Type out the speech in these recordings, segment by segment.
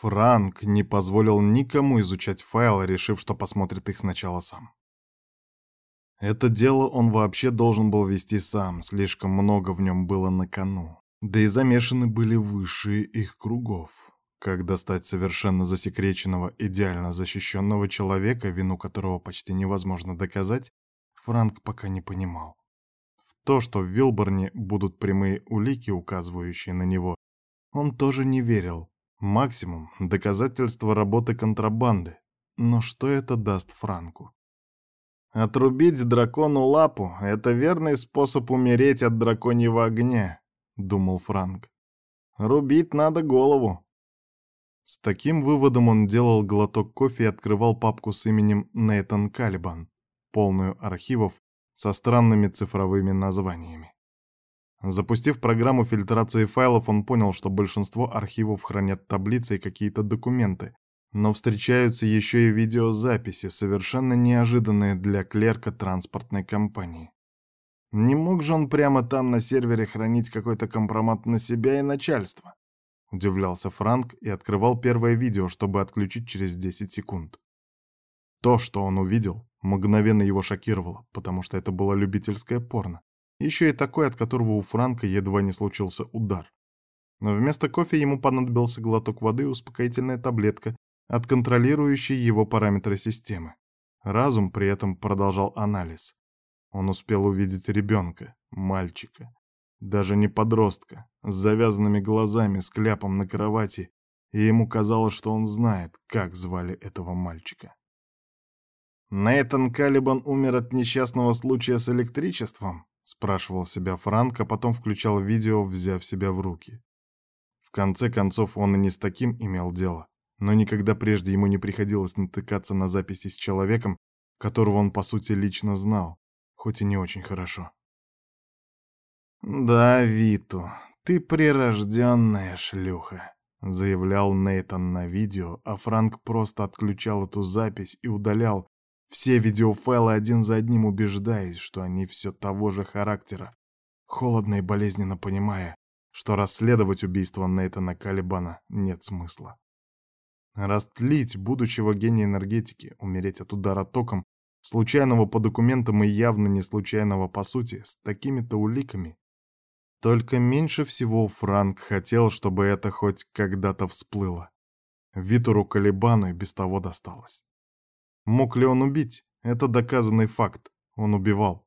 Франк не позволил никому изучать файлы, решив, что посмотрит их сначала сам. Это дело он вообще должен был вести сам, слишком много в нем было на кону. Да и замешаны были высшие их кругов. Как достать совершенно засекреченного, идеально защищенного человека, вину которого почти невозможно доказать, Франк пока не понимал. В то, что в Вилборне будут прямые улики, указывающие на него, он тоже не верил. Максимум — доказательство работы контрабанды. Но что это даст Франку? «Отрубить дракону лапу — это верный способ умереть от драконьего огня», — думал Франк. «Рубить надо голову». С таким выводом он делал глоток кофе и открывал папку с именем Нейтан Калибан, полную архивов со странными цифровыми названиями. Запустив программу фильтрации файлов, он понял, что большинство архивов хранят таблицы и какие-то документы, но встречаются еще и видеозаписи, совершенно неожиданные для клерка транспортной компании. Не мог же он прямо там на сервере хранить какой-то компромат на себя и начальство? Удивлялся Франк и открывал первое видео, чтобы отключить через 10 секунд. То, что он увидел, мгновенно его шокировало, потому что это было любительское порно. Еще и такой, от которого у Франка едва не случился удар. Но вместо кофе ему понадобился глоток воды и успокоительная таблетка от контролирующей его параметры системы. Разум при этом продолжал анализ. Он успел увидеть ребенка, мальчика, даже не подростка, с завязанными глазами, с кляпом на кровати, и ему казалось, что он знает, как звали этого мальчика. «Нейтан Калибан умер от несчастного случая с электричеством?» Спрашивал себя Франк, а потом включал видео, взяв себя в руки. В конце концов, он и не с таким имел дело, но никогда прежде ему не приходилось натыкаться на записи с человеком, которого он, по сути, лично знал, хоть и не очень хорошо. «Да, Виту, ты прирожденная шлюха», — заявлял Нейтан на видео, а Франк просто отключал эту запись и удалял, все видеофайлы один за одним убеждаясь, что они все того же характера, холодно и болезненно понимая, что расследовать убийство Нейтана Калибана нет смысла. Растлить будущего гения энергетики, умереть от удара током, случайного по документам и явно не случайного по сути, с такими-то уликами. Только меньше всего Франк хотел, чтобы это хоть когда-то всплыло. Витуру Калибану и без того досталось. Мог ли он убить? Это доказанный факт. Он убивал.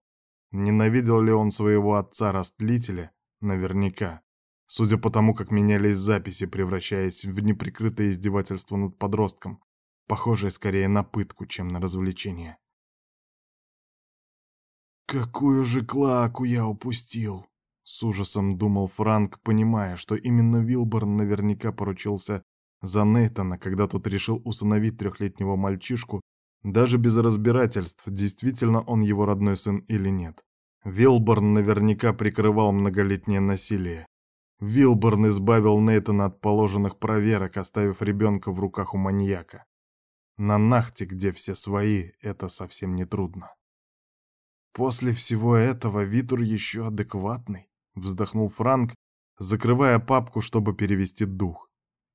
Ненавидел ли он своего отца-растлителя? Наверняка. Судя по тому, как менялись записи, превращаясь в неприкрытое издевательство над подростком, похожее скорее на пытку, чем на развлечение. «Какую же клаку я упустил!» — с ужасом думал Франк, понимая, что именно Вилборн наверняка поручился за Нейтана, когда тот решил усыновить трехлетнего мальчишку даже без разбирательств, действительно он его родной сын или нет. Вилборн наверняка прикрывал многолетнее насилие. Вилборн избавил Нейтана от положенных проверок, оставив ребенка в руках у маньяка. На нахте, где все свои, это совсем не трудно. После всего этого Витур еще адекватный, вздохнул Франк, закрывая папку, чтобы перевести дух.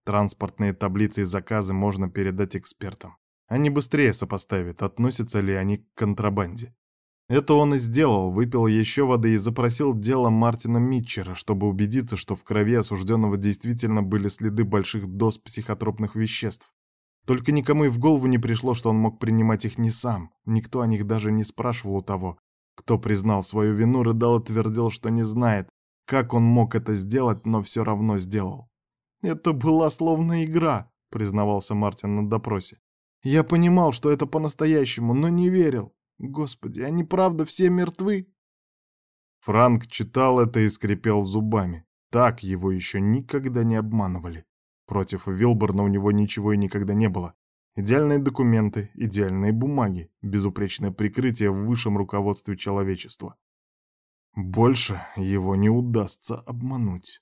Транспортные таблицы и заказы можно передать экспертам. Они быстрее сопоставят, относятся ли они к контрабанде. Это он и сделал, выпил еще воды и запросил дело Мартина Митчера, чтобы убедиться, что в крови осужденного действительно были следы больших доз психотропных веществ. Только никому и в голову не пришло, что он мог принимать их не сам. Никто о них даже не спрашивал у того. Кто признал свою вину, рыдал и твердил, что не знает, как он мог это сделать, но все равно сделал. «Это была словно игра», — признавался Мартин на допросе. Я понимал, что это по-настоящему, но не верил. Господи, они правда все мертвы? Франк читал это и скрипел зубами. Так его еще никогда не обманывали. Против Вилборна у него ничего и никогда не было. Идеальные документы, идеальные бумаги, безупречное прикрытие в высшем руководстве человечества. Больше его не удастся обмануть.